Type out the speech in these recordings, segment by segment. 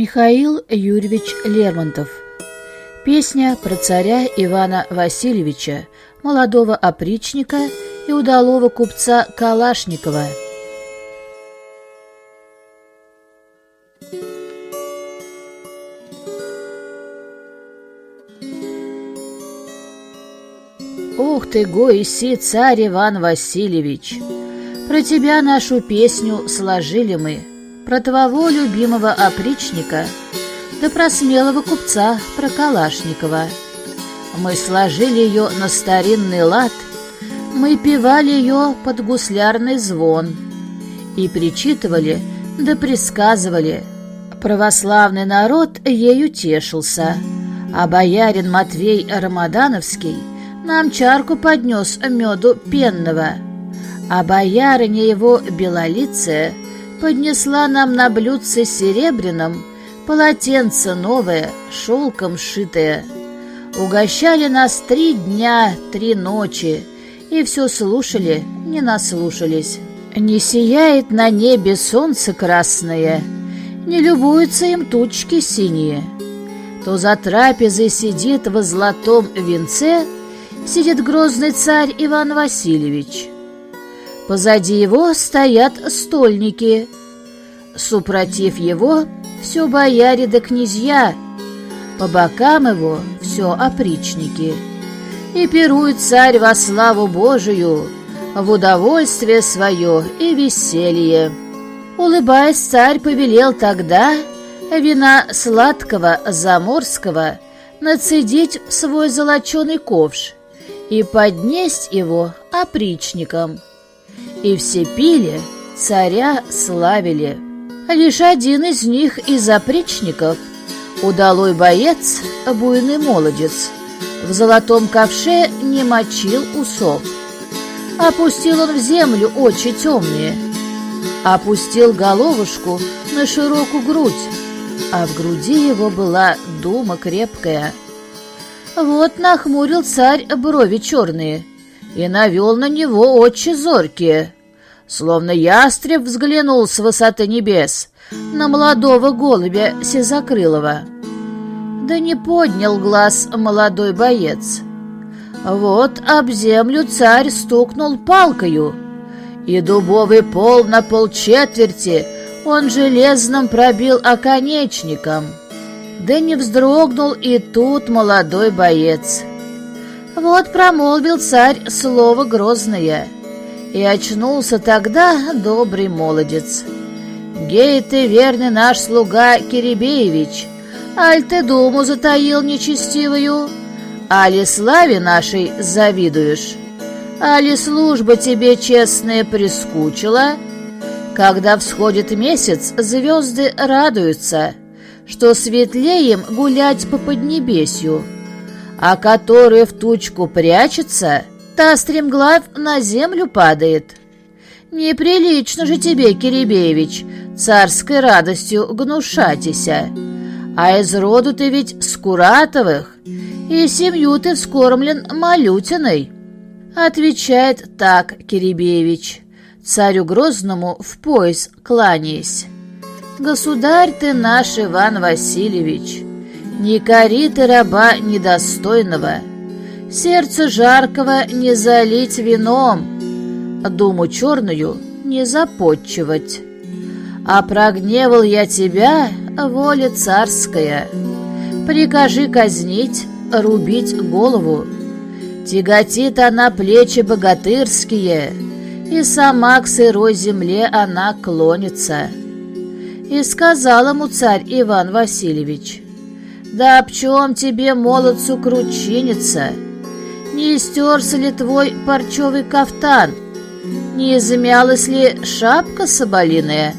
Михаил Юрьевич Лермонтов Песня про царя Ивана Васильевича, молодого опричника и удалого купца Калашникова. Ух ты, гойси, царь Иван Васильевич! Про тебя нашу песню сложили мы — про твоего любимого опричника, да про смелого купца, про Калашникова. Мы сложили ее на старинный лад, мы певали ее под гуслярный звон и причитывали, да присказывали. Православный народ ею тешился, а боярин Матвей Рамадановский нам чарку поднес меду пенного, а боярыня его белолицая — поднесла нам на блюдце серебряном полотенце новое, шелком шитое. Угощали нас три дня, три ночи, и все слушали, не наслушались. Не сияет на небе солнце красное, не любуются им тучки синие. То за трапезой сидит во золотом венце, сидит грозный царь Иван Васильевич. Позади его стоят стольники. Супротив его все бояре да князья, по бокам его все опричники. И пирует царь во славу Божию, в удовольствие свое и веселье. Улыбаясь, царь повелел тогда вина сладкого заморского нацедить в свой золоченый ковш и поднесть его опричникам и все пили, царя славили. Лишь один из них из опричников, удалой боец, буйный молодец, в золотом ковше не мочил усов. Опустил он в землю очи темные, опустил головушку на широкую грудь, а в груди его была дума крепкая. Вот нахмурил царь брови черные — и навел на него очи зоркие, словно ястреб взглянул с высоты небес на молодого голубя Сизокрылова. Да не поднял глаз молодой боец. Вот об землю царь стукнул палкою, и дубовый пол на полчетверти он железным пробил оконечником. Да не вздрогнул и тут молодой боец — вот промолвил царь слово грозное, и очнулся тогда добрый молодец. Гей ты, верный наш слуга Киребеевич, аль ты думу затаил нечестивую, али славе нашей завидуешь, али служба тебе честная прискучила, когда всходит месяц, звезды радуются, что светлее им гулять по поднебесью, а который в тучку прячется, та стремглав на землю падает. Неприлично же тебе, Киребеевич, царской радостью гнушатися. А из роду ты ведь Скуратовых, и семью ты вскормлен Малютиной. Отвечает так Киребеевич, царю Грозному в пояс кланяясь. Государь ты наш Иван Васильевич, не кори ты раба недостойного, Сердце жаркого не залить вином, Думу черную не запотчевать. А прогневал я тебя, воля царская, Прикажи казнить, рубить голову. Тяготит она плечи богатырские, И сама к сырой земле она клонится. И сказал ему царь Иван Васильевич — да об чем тебе, молодцу, кручиниться? Не истерся ли твой парчевый кафтан? Не измялась ли шапка соболиная?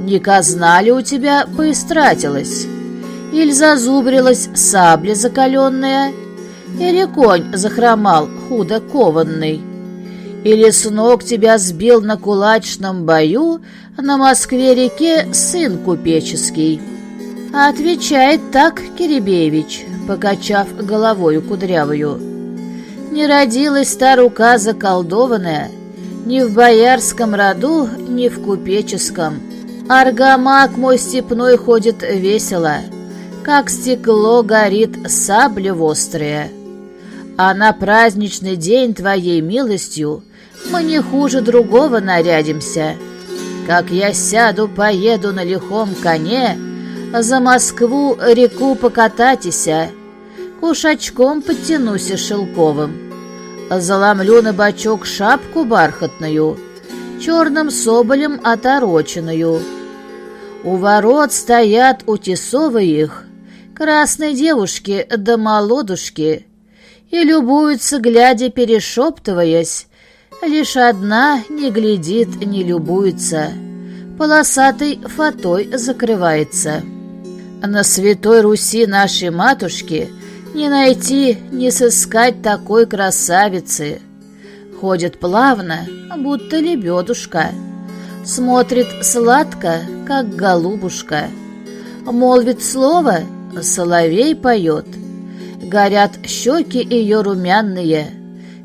Не казна ли у тебя поистратилась? Или зазубрилась сабля закаленная? Или конь захромал худо кованный? Или с ног тебя сбил на кулачном бою на Москве-реке сын купеческий?» Отвечает так Киребеевич, покачав головою кудрявую. Не родилась та рука заколдованная ни в боярском роду, ни в купеческом. Аргамак мой степной ходит весело, Как стекло горит сабля вострая. А на праздничный день твоей милостью Мы не хуже другого нарядимся. Как я сяду, поеду на лихом коне, За Москву реку покататися, Кушачком подтянуся шелковым, Заломлю на бочок шапку бархатную, Черным соболем отороченную, у ворот стоят утесовые их, красные девушки да молодушки, и любуются, глядя, перешептываясь. Лишь одна не глядит, не любуется, полосатой фатой закрывается. На святой Руси нашей матушки не найти, не сыскать такой красавицы. Ходит плавно, будто лебедушка — Смотрит сладко, как голубушка. Молвит слово, соловей поет. Горят щеки ее румяные,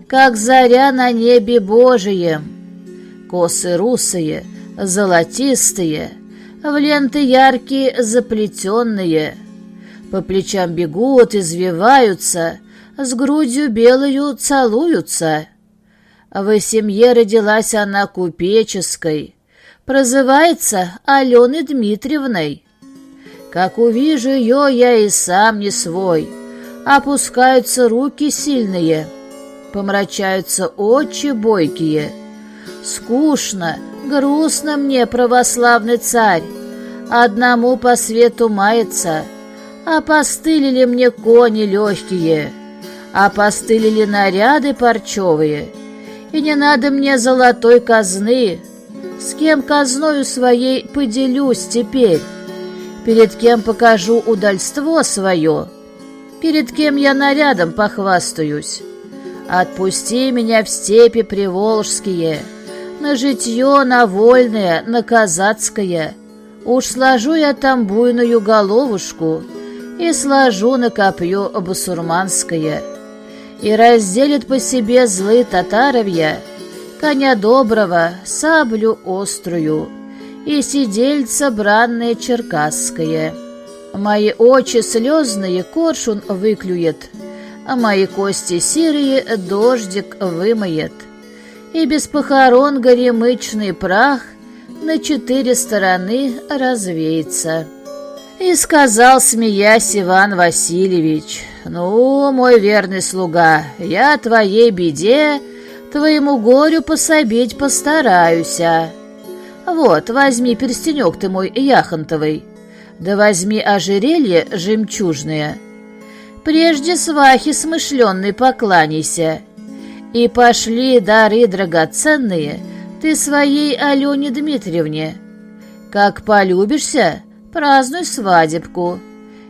Как заря на небе Божием. Косы русые, золотистые, В ленты яркие заплетенные. По плечам бегут, извиваются, С грудью белою целуются. В семье родилась она купеческой, прозывается Аленой Дмитриевной. Как увижу ее, я и сам не свой. Опускаются руки сильные, помрачаются очи бойкие. Скучно, грустно мне, православный царь, одному по свету мается. Опостылили мне кони легкие, опостылили наряды парчевые, и не надо мне золотой казны, с кем казною своей поделюсь теперь? Перед кем покажу удальство свое? Перед кем я нарядом похвастаюсь? Отпусти меня в степи приволжские, На житье, на вольное, на казацкое. Уж сложу я там буйную головушку И сложу на копье басурманское. И разделит по себе злы татаровья — коня доброго, саблю острую и сидельца бранное черкасское. Мои очи слезные коршун выклюет, а мои кости серые дождик вымоет. И без похорон горемычный прах на четыре стороны развеется. И сказал, смеясь, Иван Васильевич, «Ну, мой верный слуга, я твоей беде Твоему горю пособить постараюся. Вот, возьми перстенек ты мой яхонтовый, да возьми ожерелье жемчужное. Прежде свахи смышленной покланяйся, и пошли дары драгоценные ты своей Алене Дмитриевне. Как полюбишься, празднуй свадебку,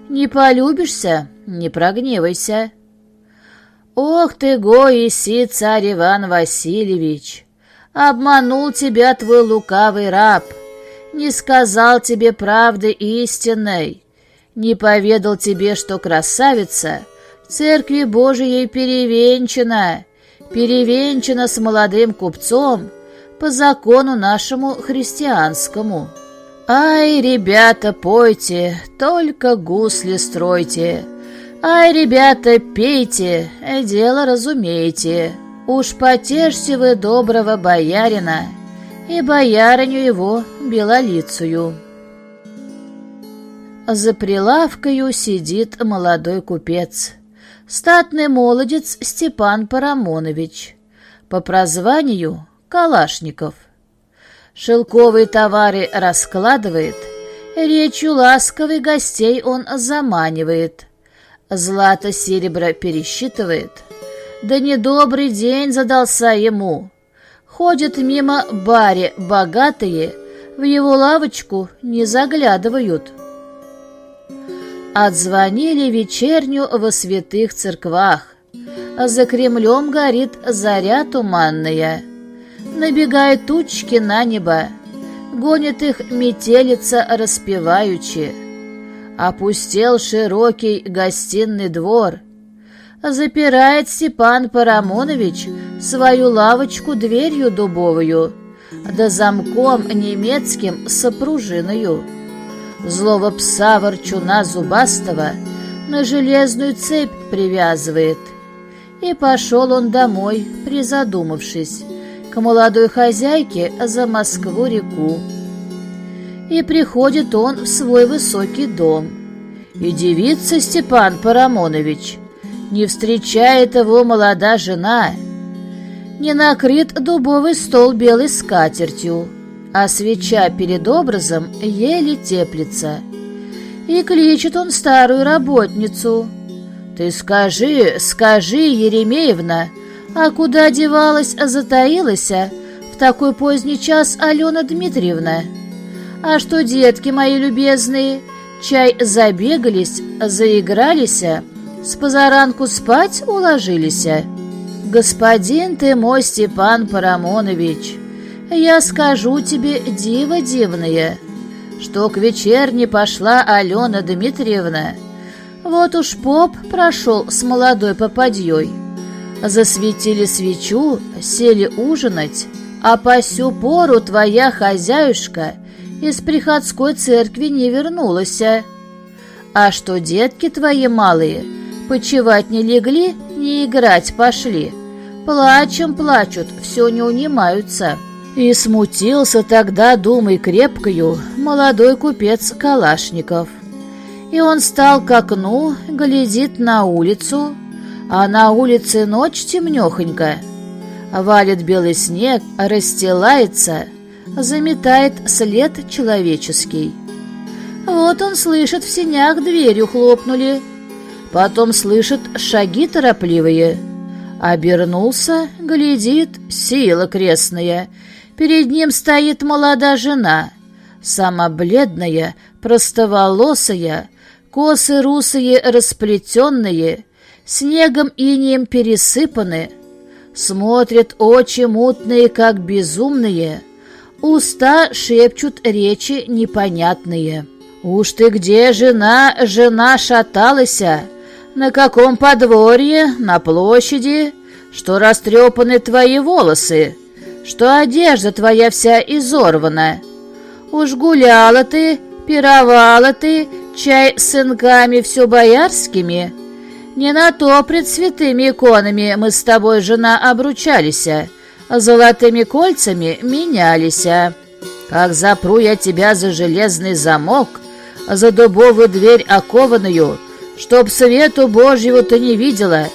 не полюбишься, не прогневайся». «Ох ты, Гоиси, царь Иван Васильевич! Обманул тебя твой лукавый раб, не сказал тебе правды истинной, не поведал тебе, что красавица церкви Божией перевенчана, перевенчана с молодым купцом по закону нашему христианскому. Ай, ребята, пойте, только гусли стройте!» «Ай, ребята, пейте, дело разумеете. Уж потешьте вы доброго боярина и боярыню его белолицую». За прилавкою сидит молодой купец, статный молодец Степан Парамонович, по прозванию Калашников. Шелковые товары раскладывает, речью ласковый гостей он заманивает — Злато-серебро пересчитывает. Да недобрый день задался ему. Ходят мимо баре богатые, в его лавочку не заглядывают. Отзвонили вечерню во святых церквах. За Кремлем горит заря туманная. Набегают тучки на небо, гонит их метелица распеваючи. Опустел широкий гостиный двор. Запирает Степан Парамонович свою лавочку дверью дубовую, да замком немецким с пружиною. Злого пса ворчуна зубастого на железную цепь привязывает. И пошел он домой, призадумавшись, к молодой хозяйке за Москву-реку. И приходит он в свой высокий дом. И девица Степан Парамонович, не встречает его молода жена, не накрыт дубовый стол белой скатертью, а свеча перед образом еле теплится. И кличет он старую работницу. «Ты скажи, скажи, Еремеевна, а куда девалась, затаилась в такой поздний час Алена Дмитриевна? А что, детки мои любезные, чай забегались, заигрались, с позаранку спать уложились?» «Господин ты мой, Степан Парамонович!» я скажу тебе, диво дивное, что к вечерне пошла Алена Дмитриевна. Вот уж поп прошел с молодой попадьей. Засветили свечу, сели ужинать, а по сю пору твоя хозяюшка из приходской церкви не вернулась. А что детки твои малые, почевать не легли, не играть пошли. Плачем плачут, все не унимаются». И смутился тогда, думай крепкою, молодой купец Калашников. И он стал к окну, глядит на улицу, а на улице ночь темнехонько. Валит белый снег, расстилается, заметает след человеческий. Вот он слышит, в сенях дверью хлопнули, потом слышит шаги торопливые. Обернулся, глядит, сила крестная — Перед ним стоит молодая жена, сама бледная, простоволосая, косы русые расплетенные, снегом инием пересыпаны, смотрят очи мутные, как безумные, уста шепчут речи непонятные. «Уж ты где, жена, жена шаталася? На каком подворье, на площади? Что растрепаны твои волосы?» что одежда твоя вся изорвана. Уж гуляла ты, пировала ты, чай с сынками все боярскими. Не на то пред святыми иконами мы с тобой, жена, обручались, а золотыми кольцами менялись. Как запру я тебя за железный замок, за дубовую дверь окованную, чтоб свету Божьего ты не видела,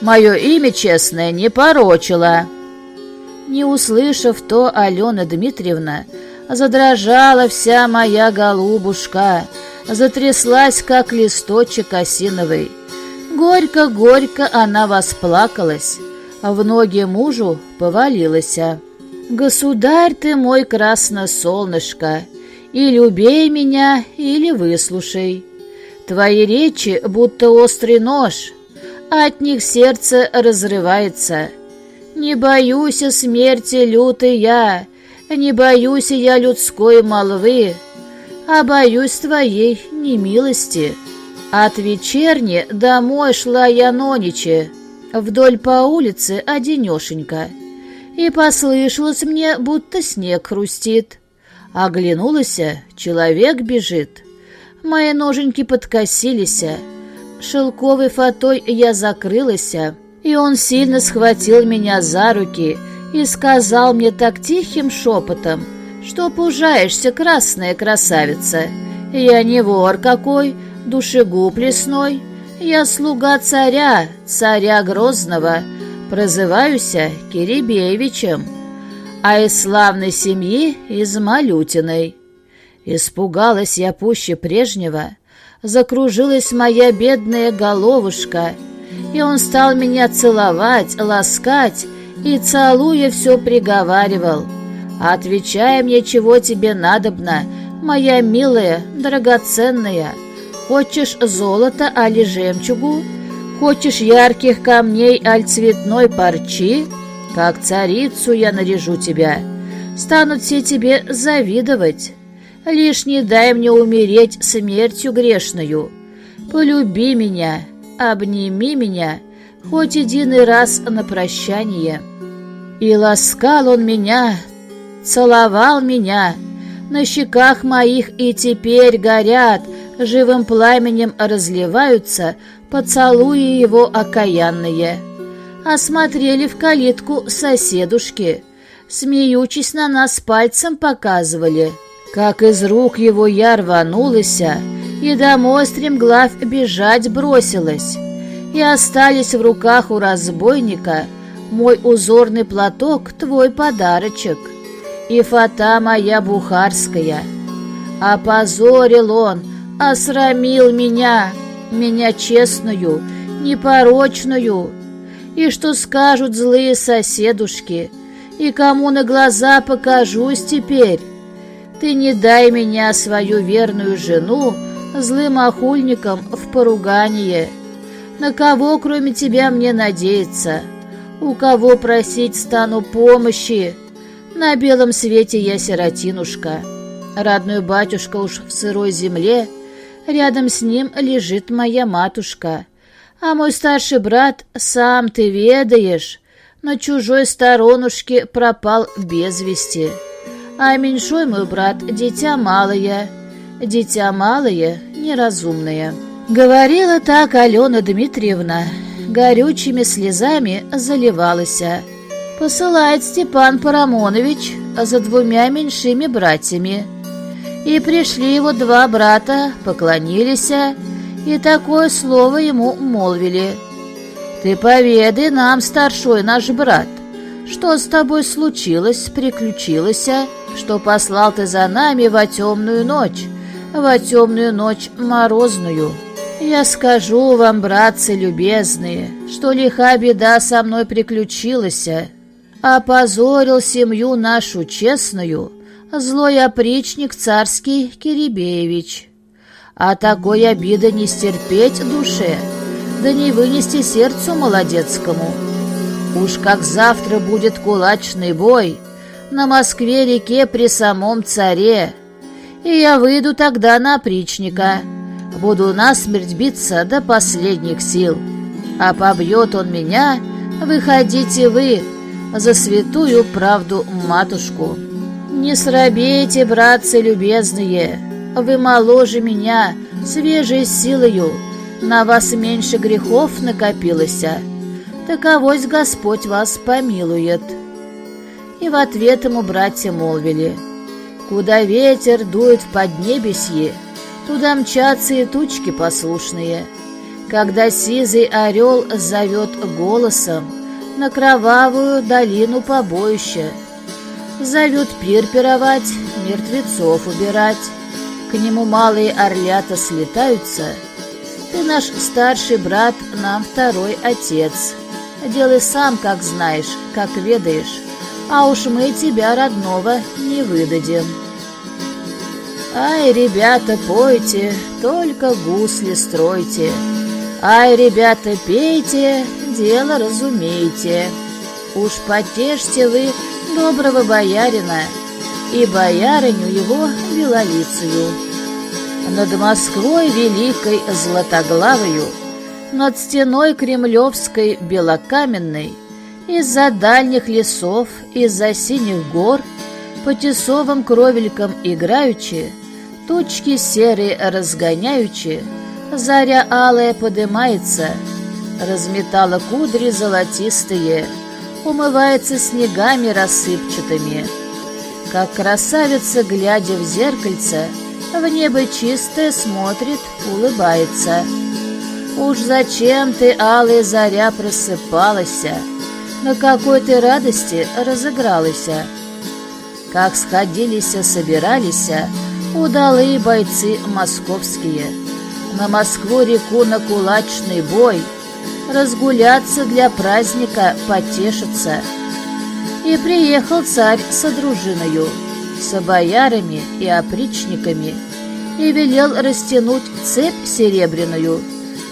мое имя честное не порочила». Не услышав то, Алена Дмитриевна, задрожала вся моя голубушка, затряслась, как листочек осиновый. Горько-горько она восплакалась, а в ноги мужу повалилась. «Государь ты мой красносолнышко, или убей меня, или выслушай. Твои речи будто острый нож, от них сердце разрывается». Не боюсь смерти лютой я, не боюсь я людской молвы, а боюсь твоей немилости. От вечерни домой шла я нониче, вдоль по улице одинешенька, и послышалось мне, будто снег хрустит. Оглянулась, человек бежит. Мои ноженьки подкосились, шелковой фатой я закрылась, и он сильно схватил меня за руки и сказал мне так тихим шепотом, что пужаешься, красная красавица. Я не вор какой, душегуб лесной, я слуга царя, царя Грозного, прозываюся Киребеевичем, а из славной семьи из Малютиной. Испугалась я пуще прежнего, закружилась моя бедная головушка — и он стал меня целовать, ласкать, и, целуя, все приговаривал. «Отвечай мне, чего тебе надобно, моя милая, драгоценная. Хочешь золото, али жемчугу? Хочешь ярких камней, аль цветной парчи? Как царицу я наряжу тебя. Станут все тебе завидовать. Лишь не дай мне умереть смертью грешную. Полюби меня, обними меня хоть единый раз на прощание. И ласкал он меня целовал меня. На щеках моих и теперь горят, живым пламенем разливаются поцелуи его окаянные. Осмотрели в калитку соседушки, смеючись на нас пальцем показывали, как из рук его я рванулась, и домой стремглав бежать бросилась, и остались в руках у разбойника мой узорный платок, твой подарочек, и фата моя бухарская. Опозорил он, осрамил меня, меня честную, непорочную. И что скажут злые соседушки, и кому на глаза покажусь теперь? Ты не дай меня, свою верную жену, злым охульникам в поругание. На кого, кроме тебя, мне надеяться? У кого просить стану помощи? На белом свете я сиротинушка. Родной батюшка уж в сырой земле — Рядом с ним лежит моя матушка. А мой старший брат, сам ты ведаешь, на чужой сторонушке пропал без вести. А меньшой мой брат — дитя малое, дитя малое, неразумное. Говорила так Алена Дмитриевна, горючими слезами заливалась. Посылает Степан Парамонович за двумя меньшими братьями — и пришли его два брата, поклонились, и такое слово ему молвили. «Ты поведай нам, старшой наш брат, что с тобой случилось, приключилось, что послал ты за нами во темную ночь, во темную ночь морозную. Я скажу вам, братцы любезные, что лиха беда со мной приключилась, опозорил семью нашу честную» злой опричник царский Кирибеевич. А такой обиды не стерпеть душе, да не вынести сердцу молодецкому. Уж как завтра будет кулачный бой на Москве-реке при самом царе, и я выйду тогда на опричника, буду насмерть биться до последних сил. А побьет он меня, выходите вы за святую правду матушку». «Не срабейте, братцы любезные, вы моложе меня, свежей силою, на вас меньше грехов накопилось, таковось Господь вас помилует». И в ответ ему братья молвили, «Куда ветер дует в поднебесье, туда мчатся и тучки послушные. Когда сизый орел зовет голосом на кровавую долину побоища, Зовут пир пировать, мертвецов убирать. К нему малые орлята слетаются. Ты наш старший брат, нам второй отец. Делай сам, как знаешь, как ведаешь, а уж мы тебя, родного, не выдадим. Ай, ребята, пойте, только гусли стройте. Ай, ребята, пейте, дело разумейте. Уж потешьте вы доброго боярина и боярыню его Белолицию. Над Москвой великой златоглавою, над стеной кремлевской белокаменной, из-за дальних лесов, из-за синих гор, по тесовым кровелькам играючи, тучки серые разгоняючи, заря алая подымается, разметала кудри золотистые — умывается снегами рассыпчатыми. Как красавица, глядя в зеркальце, в небо чистое смотрит, улыбается. Уж зачем ты, алая заря, просыпалась, на какой ты радости разыгралась? Как сходились, собирались удалые бойцы московские, на Москву-реку на кулачный бой — разгуляться для праздника, потешиться. И приехал царь со дружиною, с боярами и опричниками, и велел растянуть цепь серебряную,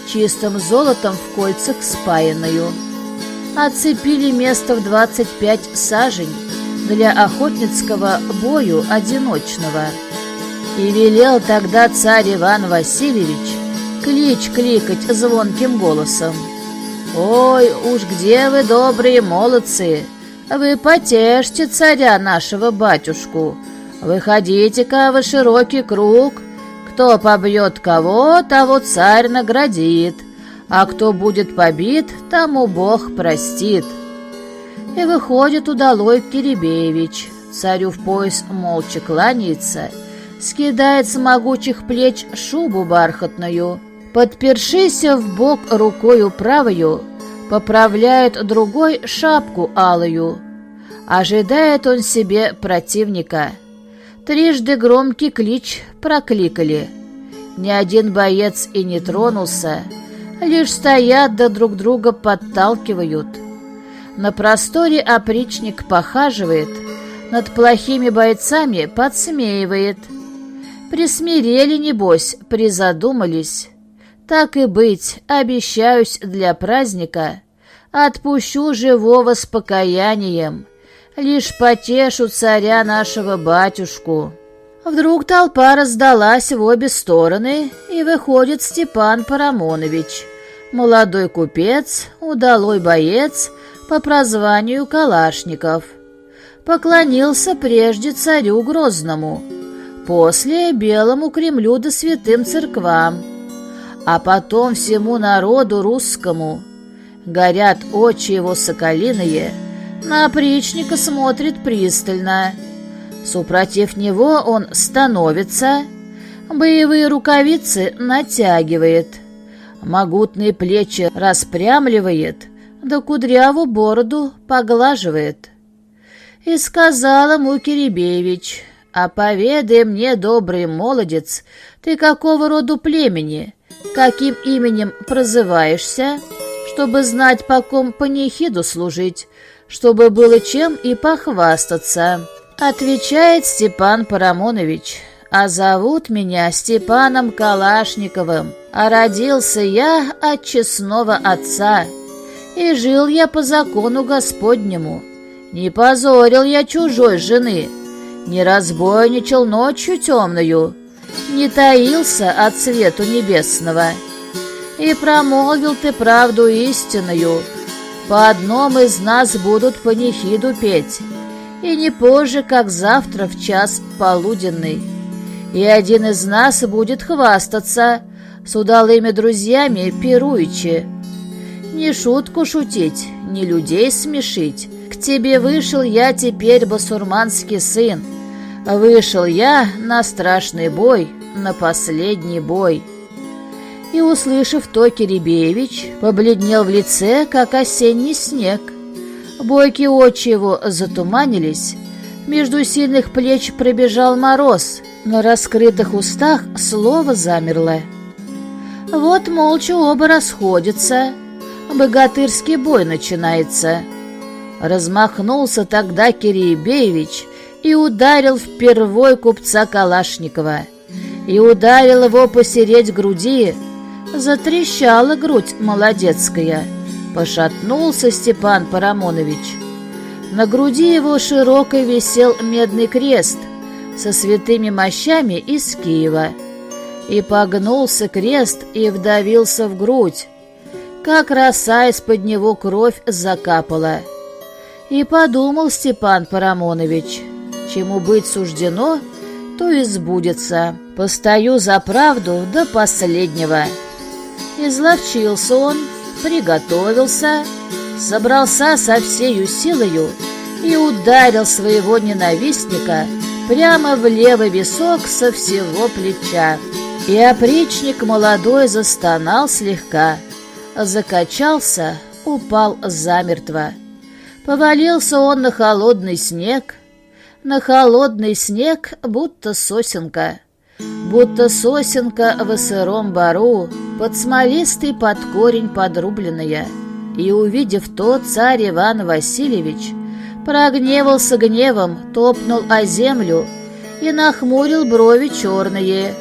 чистым золотом в кольцах спаянную. Оцепили место в двадцать пять сажень для охотницкого бою одиночного. И велел тогда царь Иван Васильевич клич кликать звонким голосом. «Ой, уж где вы, добрые молодцы! вы потешьте царя нашего батюшку. Выходите-ка в широкий круг. Кто побьет кого, того царь наградит, а кто будет побит, тому Бог простит. И выходит удалой Киребеевич, царю в пояс молча кланяется, скидает с могучих плеч шубу бархатную, подпершися в бок рукою правою, поправляет другой шапку алую. Ожидает он себе противника. Трижды громкий клич прокликали. Ни один боец и не тронулся, лишь стоят да друг друга подталкивают. На просторе опричник похаживает, над плохими бойцами подсмеивает. Присмирели, небось, призадумались. Так и быть, обещаюсь для праздника, отпущу живого с покаянием, лишь потешу царя нашего батюшку. Вдруг толпа раздалась в обе стороны, и выходит Степан Парамонович, молодой купец, удалой боец по прозванию Калашников. Поклонился прежде царю Грозному, после Белому Кремлю да святым церквам, а потом всему народу русскому. Горят очи его соколиные, на опричника смотрит пристально. Супротив него он становится, боевые рукавицы натягивает, могутные плечи распрямливает, да кудряву бороду поглаживает. И сказал ему Киребеевич, «А поведай мне, добрый молодец, ты какого роду племени?» Каким именем прозываешься, чтобы знать, по ком панихиду служить, чтобы было чем и похвастаться. Отвечает Степан Парамонович, а зовут меня Степаном Калашниковым, а родился я от честного отца, и жил я по закону Господнему. Не позорил я чужой жены, не разбойничал ночью темную, не таился от свету небесного. И промолвил ты правду истинную, по одном из нас будут панихиду петь, и не позже, как завтра в час полуденный. И один из нас будет хвастаться с удалыми друзьями пируючи. Не шутку шутить, не людей смешить. К тебе вышел я теперь, басурманский сын, Вышел я на страшный бой, на последний бой. И, услышав то, Киребеевич побледнел в лице, как осенний снег. Бойкие очи его затуманились, между сильных плеч пробежал мороз, на раскрытых устах слово замерло. Вот молча оба расходятся, богатырский бой начинается. Размахнулся тогда Киребеевич — и ударил впервой купца Калашникова. И ударил его посереть груди. Затрещала грудь молодецкая. Пошатнулся Степан Парамонович. На груди его широкой висел медный крест со святыми мощами из Киева. И погнулся крест и вдавился в грудь. Как роса из-под него кровь закапала. И подумал Степан Парамонович — Чему быть суждено, то и сбудется. Постою за правду до последнего. Изловчился он, приготовился, собрался со всею силою и ударил своего ненавистника прямо в левый висок со всего плеча. И опричник молодой застонал слегка, закачался, упал замертво. Повалился он на холодный снег, на холодный снег, будто сосенка. Будто сосенка в сыром бару, под смолистый под корень подрубленная. И, увидев то, царь Иван Васильевич прогневался гневом, топнул о землю и нахмурил брови черные.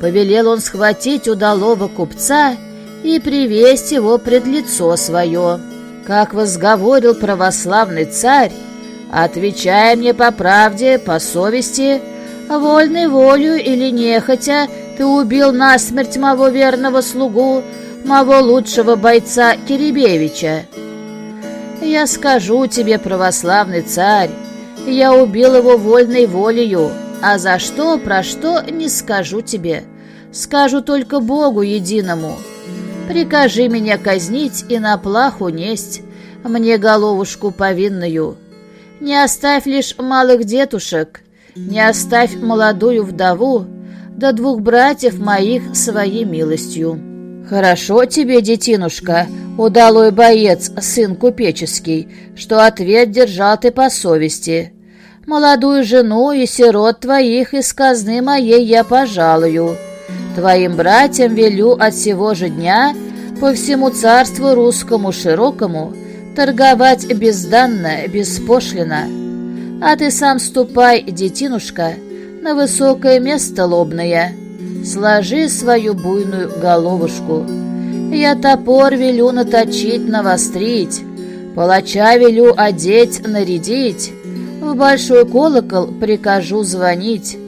Повелел он схватить удалого купца и привесть его пред лицо свое. Как возговорил православный царь, Отвечай мне по правде, по совести, вольной волю или нехотя, ты убил насмерть моего верного слугу, моего лучшего бойца Киребевича. Я скажу тебе, православный царь, я убил его вольной волею, а за что, про что, не скажу тебе. Скажу только Богу единому. Прикажи меня казнить и на плаху несть, мне головушку повинную. Не оставь лишь малых детушек, не оставь молодую вдову, да двух братьев моих своей милостью. Хорошо тебе, детинушка, удалой боец, сын купеческий, что ответ держал ты по совести. Молодую жену и сирот твоих из казны моей я пожалую. Твоим братьям велю от сего же дня по всему царству русскому широкому торговать безданно, беспошлино. А ты сам ступай, детинушка, на высокое место лобное, сложи свою буйную головушку. Я топор велю наточить, навострить, палача велю одеть, нарядить, в большой колокол прикажу звонить,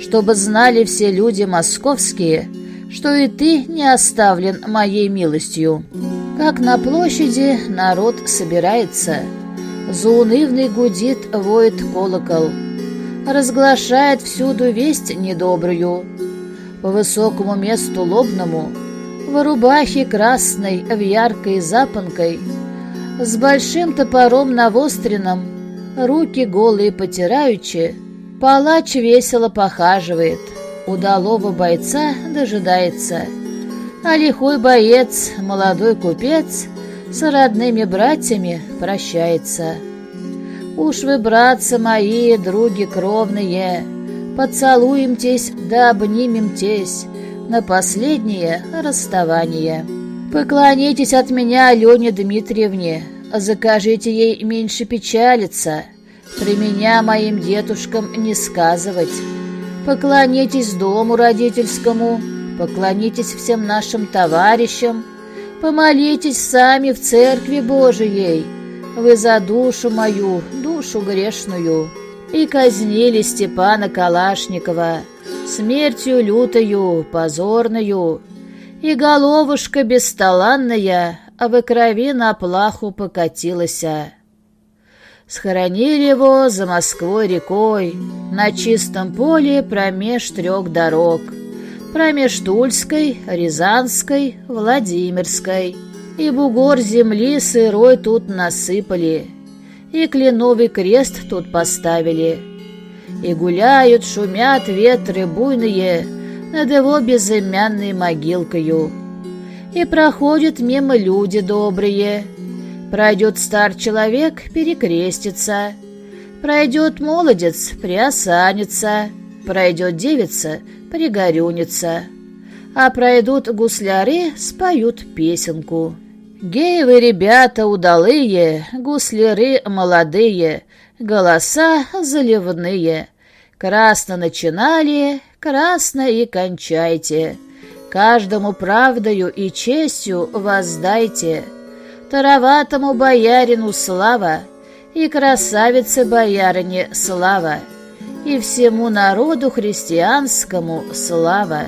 чтобы знали все люди московские, что и ты не оставлен моей милостью. Как на площади народ собирается, заунывный гудит, воет колокол, разглашает всюду весть недобрую. По высокому месту лобному, в рубахе красной, в яркой запонкой, с большим топором навостренным, руки голые потираючи, палач весело похаживает, удалого бойца дожидается, а лихой боец, молодой купец, с родными братьями прощается. Уж вы, братцы мои, други кровные, поцелуемтесь да обнимемтесь на последнее расставание. Поклонитесь от меня Алене Дмитриевне, Закажите ей меньше печалиться, при меня моим дедушкам не сказывать. Поклонитесь дому родительскому, поклонитесь всем нашим товарищам, помолитесь сами в церкви Божией, вы за душу мою, душу грешную. И казнили Степана Калашникова смертью лютою, позорную, и головушка бесталанная а в крови на плаху покатилась. Схоронили его за Москвой рекой, на чистом поле промеж трех дорог, промеж Тульской, Рязанской, Владимирской. И бугор земли сырой тут насыпали, и кленовый крест тут поставили. И гуляют, шумят ветры буйные над его безымянной могилкою и проходят мимо люди добрые. Пройдет стар человек, перекрестится. Пройдет молодец, приосанится. Пройдет девица, пригорюнится. А пройдут гусляры, споют песенку. Геевы ребята удалые, гусляры молодые, голоса заливные. Красно начинали, красно и кончайте. Каждому правдою и честью воздайте, Тароватому боярину слава, И красавице боярине слава, И всему народу христианскому слава.